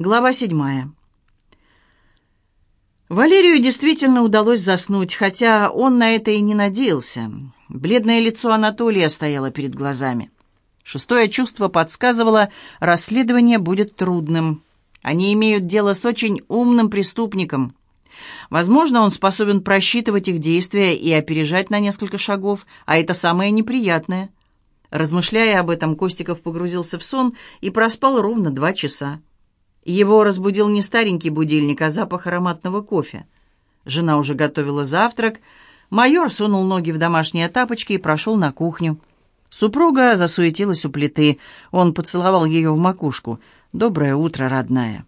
Глава седьмая. Валерию действительно удалось заснуть, хотя он на это и не надеялся. Бледное лицо Анатолия стояло перед глазами. Шестое чувство подсказывало, расследование будет трудным. Они имеют дело с очень умным преступником. Возможно, он способен просчитывать их действия и опережать на несколько шагов, а это самое неприятное. Размышляя об этом, Костиков погрузился в сон и проспал ровно два часа. Его разбудил не старенький будильник, а запах ароматного кофе. Жена уже готовила завтрак. Майор сунул ноги в домашние тапочки и прошел на кухню. Супруга засуетилась у плиты. Он поцеловал ее в макушку. «Доброе утро, родная».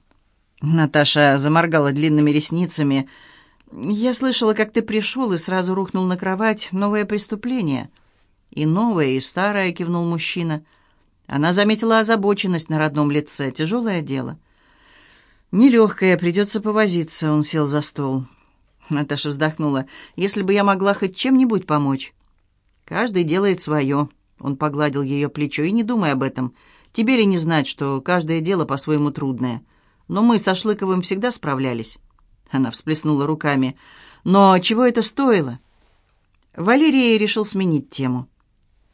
Наташа заморгала длинными ресницами. «Я слышала, как ты пришел и сразу рухнул на кровать. Новое преступление». «И новое, и старое», — кивнул мужчина. Она заметила озабоченность на родном лице. «Тяжелое дело». «Нелегкое, придется повозиться», — он сел за стол. Наташа вздохнула. «Если бы я могла хоть чем-нибудь помочь». «Каждый делает свое», — он погладил ее плечо. «И не думай об этом. Тебе ли не знать, что каждое дело по-своему трудное. Но мы со Шлыковым всегда справлялись». Она всплеснула руками. «Но чего это стоило?» Валерий решил сменить тему.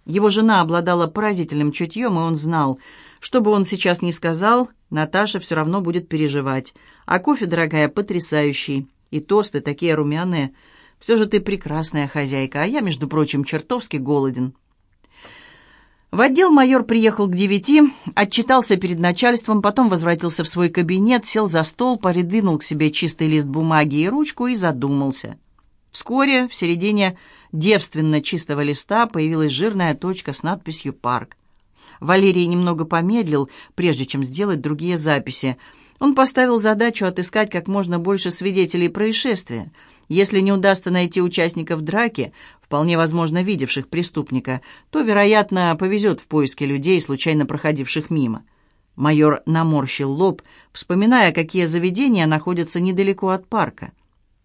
Его жена обладала поразительным чутьем, и он знал, что бы он сейчас ни сказал, Наташа все равно будет переживать. А кофе, дорогая, потрясающий. И тосты такие румяные. Все же ты прекрасная хозяйка, а я, между прочим, чертовски голоден. В отдел майор приехал к девяти, отчитался перед начальством, потом возвратился в свой кабинет, сел за стол, придвинул к себе чистый лист бумаги и ручку и задумался. Вскоре в середине девственно чистого листа появилась жирная точка с надписью «Парк». Валерий немного помедлил, прежде чем сделать другие записи. Он поставил задачу отыскать как можно больше свидетелей происшествия. Если не удастся найти участников драки, вполне возможно видевших преступника, то, вероятно, повезет в поиске людей, случайно проходивших мимо. Майор наморщил лоб, вспоминая, какие заведения находятся недалеко от парка.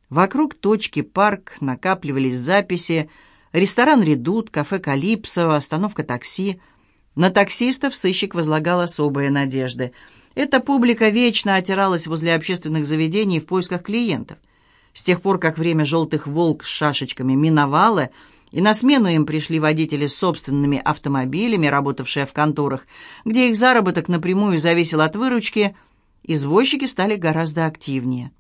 Вокруг точки парк накапливались записи, ресторан «Редут», кафе «Калипсо», остановка такси – на таксистов сыщик возлагал особые надежды. Эта публика вечно отиралась возле общественных заведений в поисках клиентов. С тех пор, как время «желтых волк» с шашечками миновало, и на смену им пришли водители с собственными автомобилями, работавшие в конторах, где их заработок напрямую зависел от выручки, извозчики стали гораздо активнее.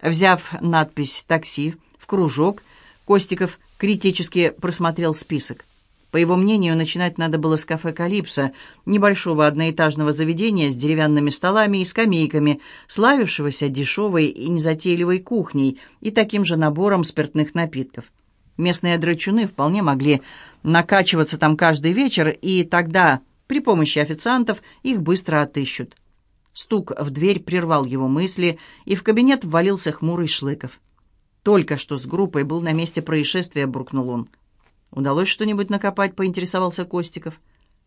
Взяв надпись «такси» в кружок, Костиков критически просмотрел список. По его мнению, начинать надо было с кафе «Калипсо», небольшого одноэтажного заведения с деревянными столами и скамейками, славившегося дешевой и незатейливой кухней и таким же набором спиртных напитков. Местные драчуны вполне могли накачиваться там каждый вечер, и тогда при помощи официантов их быстро отыщут. Стук в дверь прервал его мысли, и в кабинет ввалился хмурый Шлыков. «Только что с группой был на месте происшествия», — буркнул он. «Удалось что-нибудь накопать?» — поинтересовался Костиков.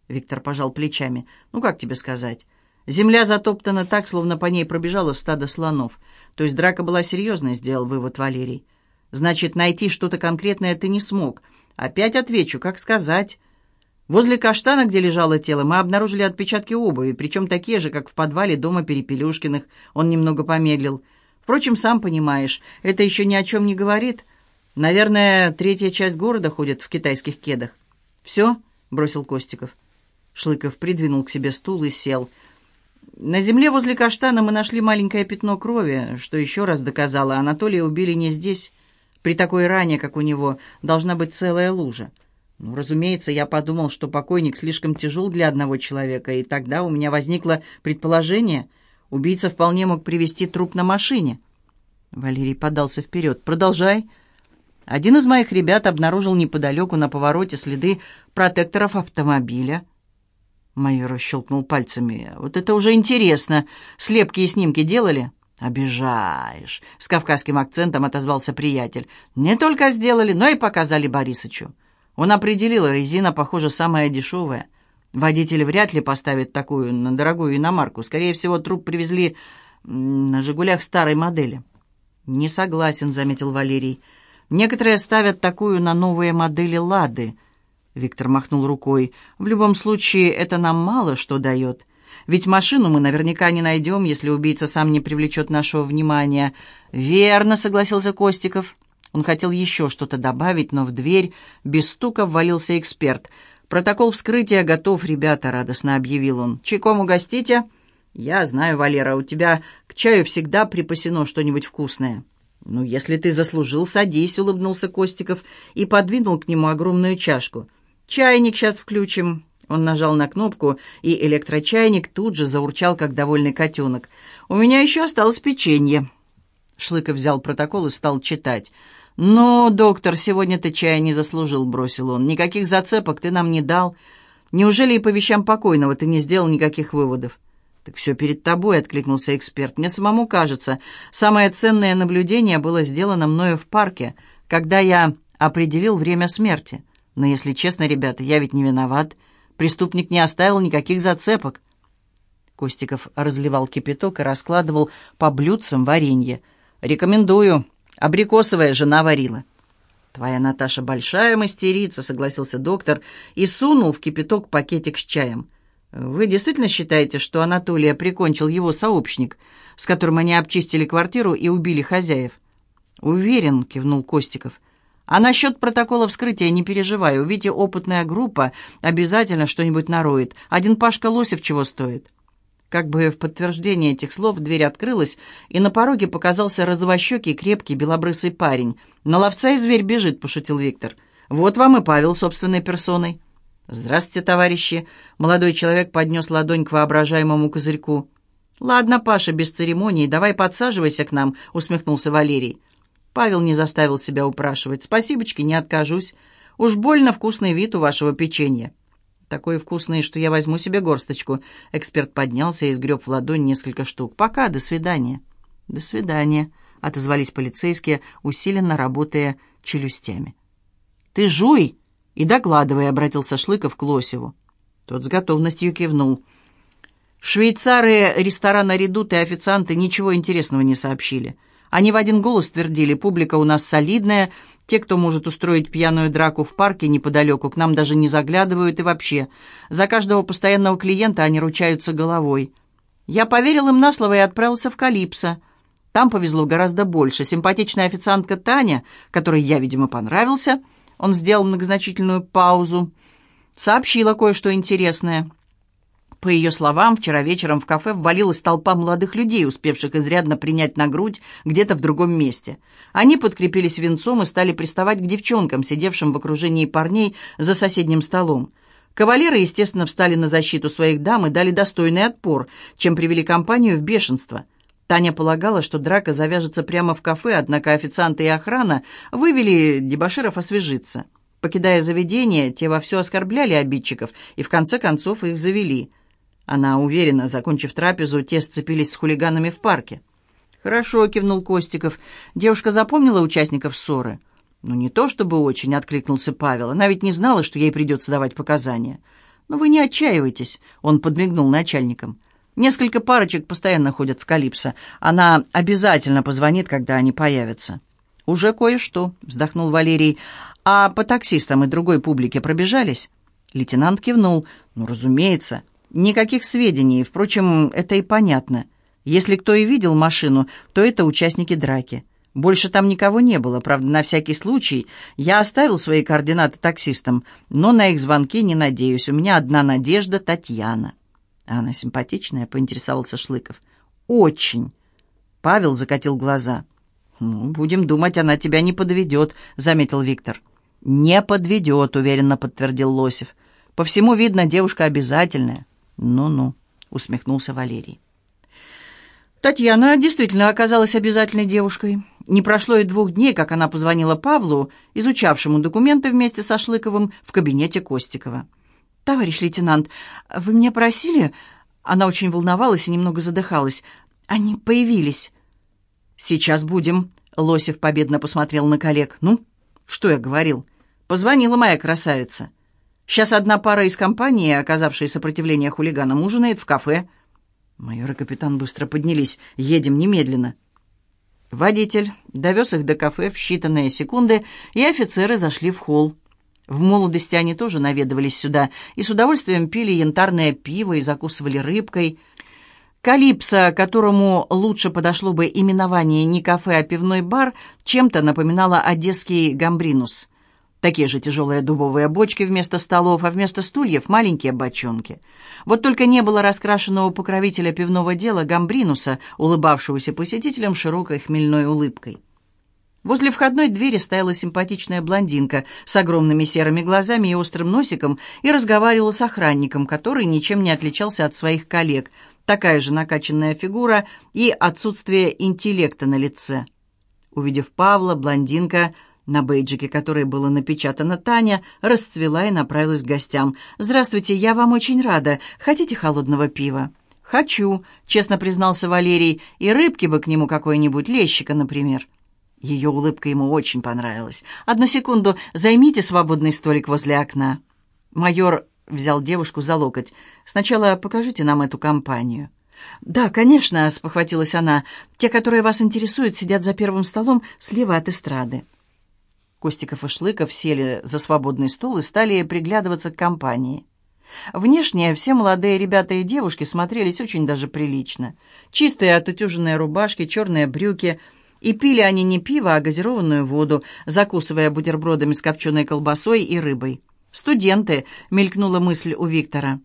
Виктор пожал плечами. «Ну, как тебе сказать? Земля затоптана так, словно по ней пробежало стадо слонов. То есть драка была серьезной, сделал вывод Валерий. Значит, найти что-то конкретное ты не смог. Опять отвечу, как сказать. Возле каштана, где лежало тело, мы обнаружили отпечатки обуви, причем такие же, как в подвале дома Перепелюшкиных. Он немного помедлил. Впрочем, сам понимаешь, это еще ни о чем не говорит. Наверное, третья часть города ходит в китайских кедах. «Все?» — бросил Костиков. Шлыков придвинул к себе стул и сел. На земле возле каштана мы нашли маленькое пятно крови, что еще раз доказало, Анатолия убили не здесь. При такой ране, как у него, должна быть целая лужа. Ну, разумеется, я подумал, что покойник слишком тяжел для одного человека, и тогда у меня возникло предположение, убийца вполне мог привести труп на машине. Валерий подался вперед. «Продолжай», один из моих ребят обнаружил неподалеку на повороте следы протекторов автомобиля. Майор щелкнул пальцами. «Вот это уже интересно. Слепки и снимки делали?» «Обижаешь!» — с кавказским акцентом отозвался приятель. «Не только сделали, но и показали Борисычу. Он определил, резина, похоже, самая дешевая. Водитель вряд ли поставит такую на дорогую иномарку. Скорее всего, труп привезли на «Жигулях» старой модели». «Не согласен», — заметил Валерий. Некоторые ставят такую на новые модели «Лады». Виктор махнул рукой. «В любом случае, это нам мало что дает. Ведь машину мы наверняка не найдем, если убийца сам не привлечет нашего внимания». «Верно», — согласился Костиков. Он хотел еще что-то добавить, но в дверь без стука ввалился эксперт. «Протокол вскрытия готов, ребята», — радостно объявил он. «Чайком угостите?» «Я знаю, Валера, у тебя к чаю всегда припасено что-нибудь вкусное». «Ну, если ты заслужил, садись», — улыбнулся Костиков и подвинул к нему огромную чашку. «Чайник сейчас включим». Он нажал на кнопку, и электрочайник тут же заурчал, как довольный котенок. «У меня еще осталось печенье». Шлыков взял протокол и стал читать. «Ну, доктор, сегодня ты чая не заслужил», — бросил он. «Никаких зацепок ты нам не дал. Неужели и по вещам покойного ты не сделал никаких выводов?» «Так все перед тобой», — откликнулся эксперт. «Мне самому кажется, самое ценное наблюдение было сделано мною в парке, когда я определил время смерти. Но, если честно, ребята, я ведь не виноват. Преступник не оставил никаких зацепок». Костиков разливал кипяток и раскладывал по блюдцам варенье. «Рекомендую. Абрикосовая жена варила». «Твоя Наташа большая мастерица», — согласился доктор и сунул в кипяток пакетик с чаем. «Вы действительно считаете, что Анатолия прикончил его сообщник, с которым они обчистили квартиру и убили хозяев?» «Уверен», — кивнул Костиков. «А насчет протокола вскрытия не переживай. Увидите, опытная группа обязательно что-нибудь нароет. Один Пашка Лосев чего стоит?» Как бы в подтверждение этих слов дверь открылась, и на пороге показался розовощекий, крепкий, белобрысый парень. «На ловца и зверь бежит», — пошутил Виктор. «Вот вам и Павел собственной персоной». «Здравствуйте, товарищи!» Молодой человек поднес ладонь к воображаемому козырьку. «Ладно, Паша, без церемоний, давай подсаживайся к нам», — усмехнулся Валерий. Павел не заставил себя упрашивать. «Спасибочки, не откажусь. Уж больно вкусный вид у вашего печенья». «Такой вкусный, что я возьму себе горсточку». Эксперт поднялся и сгреб в ладонь несколько штук. «Пока, до свидания». «До свидания», — отозвались полицейские, усиленно работая челюстями. «Ты жуй!» «И докладывай», — обратился Шлыков к Лосеву. Тот с готовностью кивнул. Швейцары, ресторана «Редут» и официанты ничего интересного не сообщили. Они в один голос твердили, публика у нас солидная, те, кто может устроить пьяную драку в парке неподалеку, к нам даже не заглядывают и вообще. За каждого постоянного клиента они ручаются головой. Я поверил им на слово и отправился в Калипсо. Там повезло гораздо больше. Симпатичная официантка Таня, которой я, видимо, понравился, он сделал многозначительную паузу. Сообщила кое-что интересное. По ее словам, вчера вечером в кафе ввалилась толпа молодых людей, успевших изрядно принять на грудь где-то в другом месте. Они подкрепились венцом и стали приставать к девчонкам, сидевшим в окружении парней за соседним столом. Кавалеры, естественно, встали на защиту своих дам и дали достойный отпор, чем привели компанию в бешенство. Таня полагала, что драка завяжется прямо в кафе, однако официанты и охрана вывели дебоширов освежиться. Покидая заведение, те вовсю оскорбляли обидчиков и в конце концов их завели. Она уверена, закончив трапезу, те сцепились с хулиганами в парке. «Хорошо», — кивнул Костиков. «Девушка запомнила участников ссоры?» «Ну, не то чтобы очень», — откликнулся Павел. «Она ведь не знала, что ей придется давать показания». «Но вы не отчаивайтесь», — он подмигнул начальникам. Несколько парочек постоянно ходят в Калипсо. Она обязательно позвонит, когда они появятся». «Уже кое-что», — вздохнул Валерий. «А по таксистам и другой публике пробежались?» Лейтенант кивнул. «Ну, разумеется. Никаких сведений. Впрочем, это и понятно. Если кто и видел машину, то это участники драки. Больше там никого не было. Правда, на всякий случай я оставил свои координаты таксистам, но на их звонки не надеюсь. У меня одна надежда — Татьяна». А она симпатичная, поинтересовался Шлыков. Очень. Павел закатил глаза. «Ну, будем думать, она тебя не подведет», — заметил Виктор. «Не подведет», — уверенно подтвердил Лосев. «По всему видно, девушка обязательная». «Ну-ну», — усмехнулся Валерий. Татьяна действительно оказалась обязательной девушкой. Не прошло и двух дней, как она позвонила Павлу, изучавшему документы вместе со Шлыковым в кабинете Костикова. «Товарищ лейтенант, вы меня просили...» Она очень волновалась и немного задыхалась. «Они появились». «Сейчас будем», — Лосев победно посмотрел на коллег. «Ну, что я говорил? Позвонила моя красавица. Сейчас одна пара из компании, оказавшей сопротивление хулиганам, ужинает в кафе». Майор и капитан быстро поднялись. «Едем немедленно». Водитель довез их до кафе в считанные секунды, и офицеры зашли в холл. В молодости они тоже наведывались сюда и с удовольствием пили янтарное пиво и закусывали рыбкой. Калипсо, которому лучше подошло бы именование не кафе, а пивной бар, чем-то напоминала одесский гамбринус. Такие же тяжелые дубовые бочки вместо столов, а вместо стульев маленькие бочонки. Вот только не было раскрашенного покровителя пивного дела гамбринуса, улыбавшегося посетителям широкой хмельной улыбкой. Возле входной двери стояла симпатичная блондинка с огромными серыми глазами и острым носиком и разговаривала с охранником, который ничем не отличался от своих коллег. Такая же накачанная фигура и отсутствие интеллекта на лице. Увидев Павла, блондинка, на бейджике которой было напечатано «Таня», расцвела и направилась к гостям. «Здравствуйте, я вам очень рада. Хотите холодного пива?» «Хочу», — честно признался Валерий, «и рыбки бы к нему какой-нибудь, лещика, например». Ее улыбка ему очень понравилась. «Одну секунду, займите свободный столик возле окна». Майор взял девушку за локоть. «Сначала покажите нам эту компанию». «Да, конечно», — спохватилась она. «Те, которые вас интересуют, сидят за первым столом слева от эстрады». Костиков и Шлыков сели за свободный стол и стали приглядываться к компании. Внешне все молодые ребята и девушки смотрелись очень даже прилично. Чистые отутюженные рубашки, черные брюки — и пили они не пиво, а газированную воду, закусывая бутербродами с копченой колбасой и рыбой. «Студенты», — мелькнула мысль у Виктора.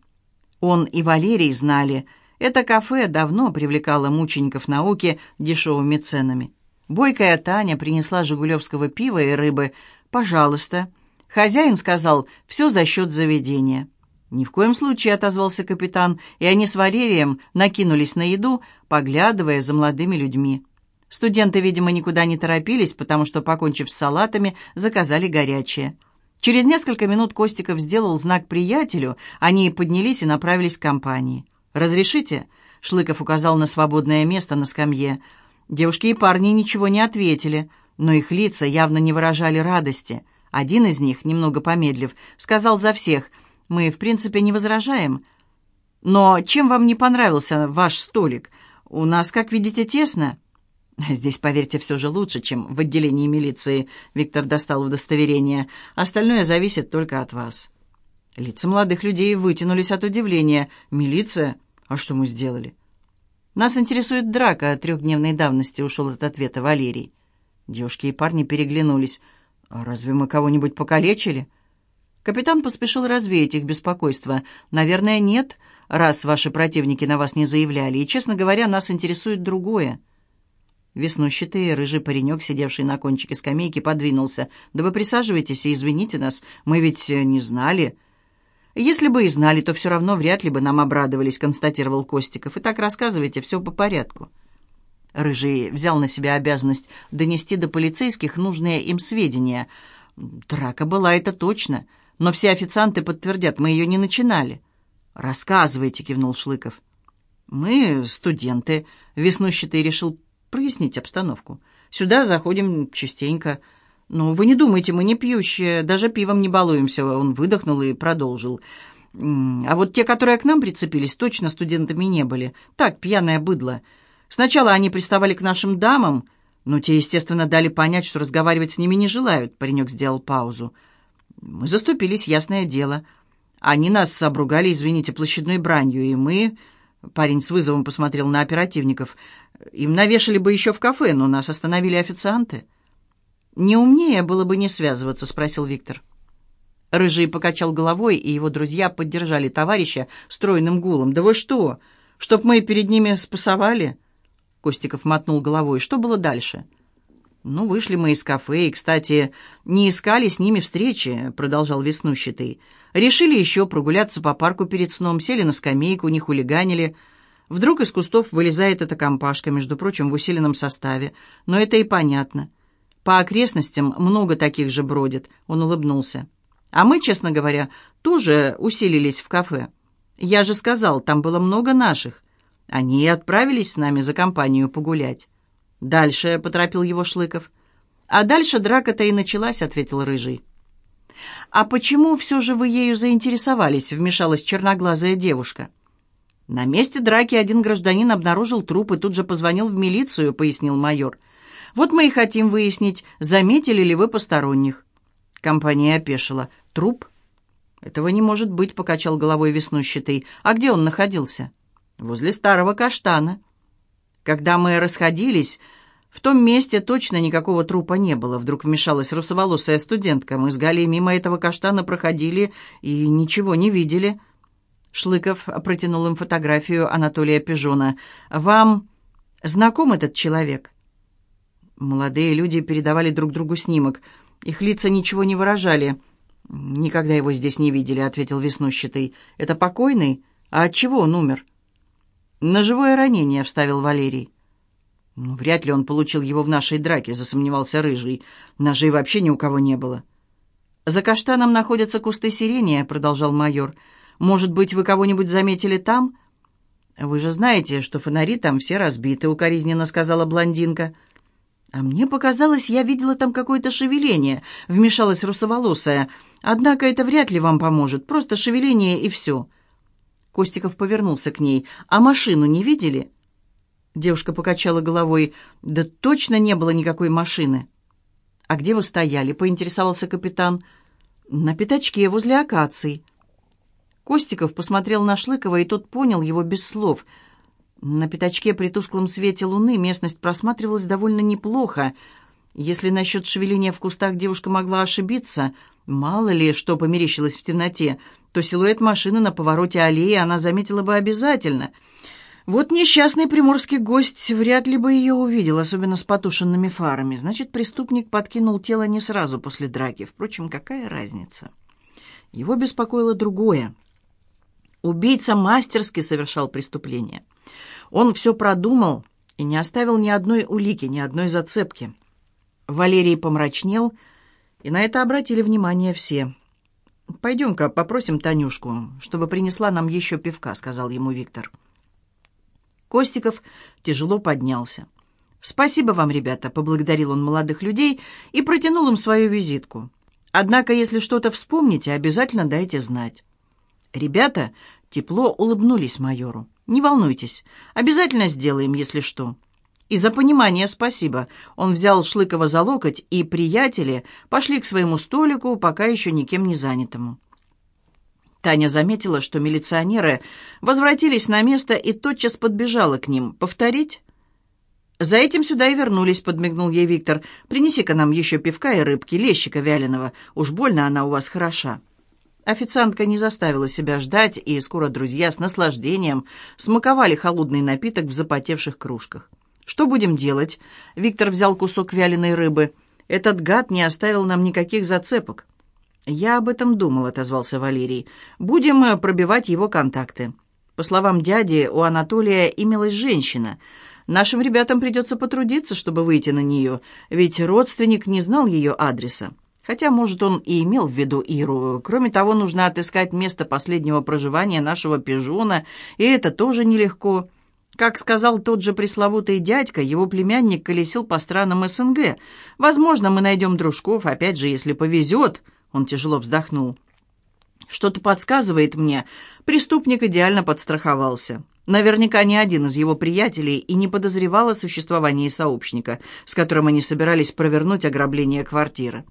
Он и Валерий знали, это кафе давно привлекало мучеников науки дешевыми ценами. Бойкая Таня принесла жигулевского пива и рыбы. «Пожалуйста». Хозяин сказал, «все за счет заведения». «Ни в коем случае», — отозвался капитан, и они с Валерием накинулись на еду, поглядывая за молодыми людьми. Студенты, видимо, никуда не торопились, потому что, покончив с салатами, заказали горячее. Через несколько минут Костиков сделал знак приятелю, они поднялись и направились к компании. «Разрешите?» — Шлыков указал на свободное место на скамье. Девушки и парни ничего не ответили, но их лица явно не выражали радости. Один из них, немного помедлив, сказал за всех, «Мы, в принципе, не возражаем». «Но чем вам не понравился ваш столик? У нас, как видите, тесно». «Здесь, поверьте, все же лучше, чем в отделении милиции», — Виктор достал удостоверение. «Остальное зависит только от вас». Лица молодых людей вытянулись от удивления. «Милиция? А что мы сделали?» «Нас интересует драка трехдневной давности», — ушел от ответа Валерий. Девушки и парни переглянулись. «А разве мы кого-нибудь покалечили?» Капитан поспешил развеять их беспокойство. «Наверное, нет, раз ваши противники на вас не заявляли. И, честно говоря, нас интересует другое». Веснущатый рыжий паренек, сидевший на кончике скамейки, подвинулся. «Да вы присаживайтесь и извините нас, мы ведь э, не знали». «Если бы и знали, то все равно вряд ли бы нам обрадовались», — констатировал Костиков. «И так рассказывайте, все по порядку». Рыжий взял на себя обязанность донести до полицейских нужные им сведения. «Драка была, это точно, но все официанты подтвердят, мы ее не начинали». «Рассказывайте», — кивнул Шлыков. «Мы студенты», — веснущатый решил прояснить обстановку. Сюда заходим частенько. Но вы не думайте, мы не пьющие, даже пивом не балуемся. Он выдохнул и продолжил. А вот те, которые к нам прицепились, точно студентами не были. Так, пьяное быдло. Сначала они приставали к нашим дамам, но те, естественно, дали понять, что разговаривать с ними не желают. Паренек сделал паузу. Мы заступились, ясное дело. Они нас обругали, извините, площадной бранью, и мы... Парень с вызовом посмотрел на оперативников. Им навешали бы еще в кафе, но нас остановили официанты. «Не умнее было бы не связываться?» — спросил Виктор. Рыжий покачал головой, и его друзья поддержали товарища стройным гулом. «Да вы что? Чтоб мы перед ними спасовали?» Костиков мотнул головой. «Что было дальше?» «Ну, вышли мы из кафе, и, кстати, не искали с ними встречи», — продолжал веснущатый. «Решили еще прогуляться по парку перед сном, сели на скамейку, не хулиганили». Вдруг из кустов вылезает эта компашка, между прочим, в усиленном составе. Но это и понятно. По окрестностям много таких же бродит. Он улыбнулся. А мы, честно говоря, тоже усилились в кафе. Я же сказал, там было много наших. Они и отправились с нами за компанию погулять. Дальше, — поторопил его Шлыков. А дальше драка-то и началась, — ответил Рыжий. «А почему все же вы ею заинтересовались?» — вмешалась черноглазая девушка. «На месте драки один гражданин обнаружил труп и тут же позвонил в милицию», — пояснил майор. «Вот мы и хотим выяснить, заметили ли вы посторонних». Компания опешила. «Труп?» «Этого не может быть», — покачал головой веснущатый. «А где он находился?» «Возле старого каштана». Когда мы расходились, в том месте точно никакого трупа не было. Вдруг вмешалась русоволосая студентка. Мы с Галей мимо этого каштана проходили и ничего не видели. Шлыков протянул им фотографию Анатолия Пижона. «Вам знаком этот человек?» Молодые люди передавали друг другу снимок. Их лица ничего не выражали. «Никогда его здесь не видели», — ответил веснущатый. «Это покойный? А от чего он умер?» «Ножевое ранение», — вставил Валерий. «Ну, вряд ли он получил его в нашей драке», — засомневался Рыжий. «Ножей вообще ни у кого не было». «За каштаном находятся кусты сирения», — продолжал майор. «Может быть, вы кого-нибудь заметили там?» «Вы же знаете, что фонари там все разбиты», — укоризненно сказала блондинка. «А мне показалось, я видела там какое-то шевеление», — вмешалась русоволосая. «Однако это вряд ли вам поможет. Просто шевеление и все». Костиков повернулся к ней. «А машину не видели?» Девушка покачала головой. «Да точно не было никакой машины». «А где вы стояли?» — поинтересовался капитан. «На пятачке возле акаций». Костиков посмотрел на Шлыкова, и тот понял его без слов. На пятачке при тусклом свете луны местность просматривалась довольно неплохо. Если насчет шевеления в кустах девушка могла ошибиться, мало ли что померещилось в темноте, то силуэт машины на повороте аллеи она заметила бы обязательно — вот несчастный приморский гость вряд ли бы ее увидел, особенно с потушенными фарами. Значит, преступник подкинул тело не сразу после драки. Впрочем, какая разница? Его беспокоило другое. Убийца мастерски совершал преступление. Он все продумал и не оставил ни одной улики, ни одной зацепки. Валерий помрачнел, и на это обратили внимание все. «Пойдем-ка попросим Танюшку, чтобы принесла нам еще пивка», — сказал ему Виктор. Костиков тяжело поднялся. «Спасибо вам, ребята», — поблагодарил он молодых людей и протянул им свою визитку. «Однако, если что-то вспомните, обязательно дайте знать». Ребята тепло улыбнулись майору. «Не волнуйтесь, обязательно сделаем, если что». «И за понимание спасибо». Он взял Шлыкова за локоть, и приятели пошли к своему столику, пока еще никем не занятому. Таня заметила, что милиционеры возвратились на место и тотчас подбежала к ним. «Повторить?» «За этим сюда и вернулись», — подмигнул ей Виктор. «Принеси-ка нам еще пивка и рыбки, лещика вяленого. Уж больно она у вас хороша». Официантка не заставила себя ждать, и скоро друзья с наслаждением смаковали холодный напиток в запотевших кружках. «Что будем делать?» Виктор взял кусок вяленой рыбы. «Этот гад не оставил нам никаких зацепок». «Я об этом думал», — отозвался Валерий. «Будем э, пробивать его контакты». По словам дяди, у Анатолия имелась женщина. Нашим ребятам придется потрудиться, чтобы выйти на нее, ведь родственник не знал ее адреса. Хотя, может, он и имел в виду Иру. Кроме того, нужно отыскать место последнего проживания нашего пижона, и это тоже нелегко. Как сказал тот же пресловутый дядька, его племянник колесил по странам СНГ. Возможно, мы найдем дружков, опять же, если повезет». Он тяжело вздохнул. «Что-то подсказывает мне, преступник идеально подстраховался. Наверняка ни один из его приятелей и не подозревал о существовании сообщника, с которым они собирались провернуть ограбление квартиры.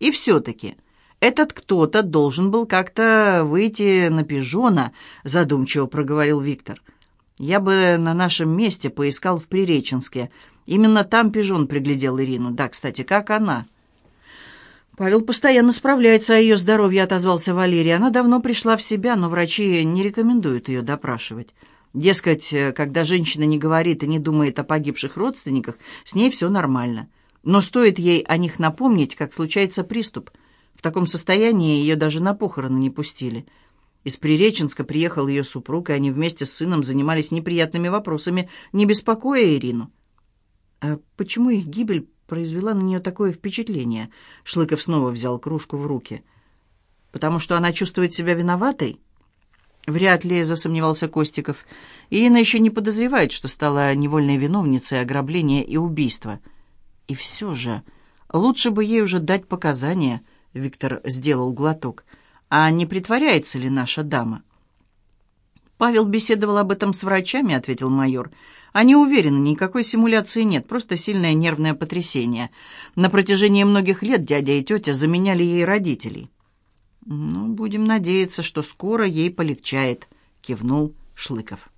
И все-таки этот кто-то должен был как-то выйти на пижона», задумчиво проговорил Виктор. «Я бы на нашем месте поискал в Приреченске. Именно там пижон приглядел Ирину. Да, кстати, как она?» «Павел постоянно справляется о ее здоровье», — отозвался Валерий. «Она давно пришла в себя, но врачи не рекомендуют ее допрашивать. Дескать, когда женщина не говорит и не думает о погибших родственниках, с ней все нормально. Но стоит ей о них напомнить, как случается приступ. В таком состоянии ее даже на похороны не пустили». Из Приреченска приехал ее супруг, и они вместе с сыном занимались неприятными вопросами, не беспокоя Ирину. «А почему их гибель произвела на нее такое впечатление. Шлыков снова взял кружку в руки. «Потому что она чувствует себя виноватой?» «Вряд ли», — засомневался Костиков. «Ирина еще не подозревает, что стала невольной виновницей ограбления и убийства». «И все же, лучше бы ей уже дать показания», — Виктор сделал глоток. «А не притворяется ли наша дама?» «Павел беседовал об этом с врачами», — ответил майор. «Они уверены, никакой симуляции нет, просто сильное нервное потрясение. На протяжении многих лет дядя и тетя заменяли ей родителей». «Ну, будем надеяться, что скоро ей полегчает», — кивнул Шлыков.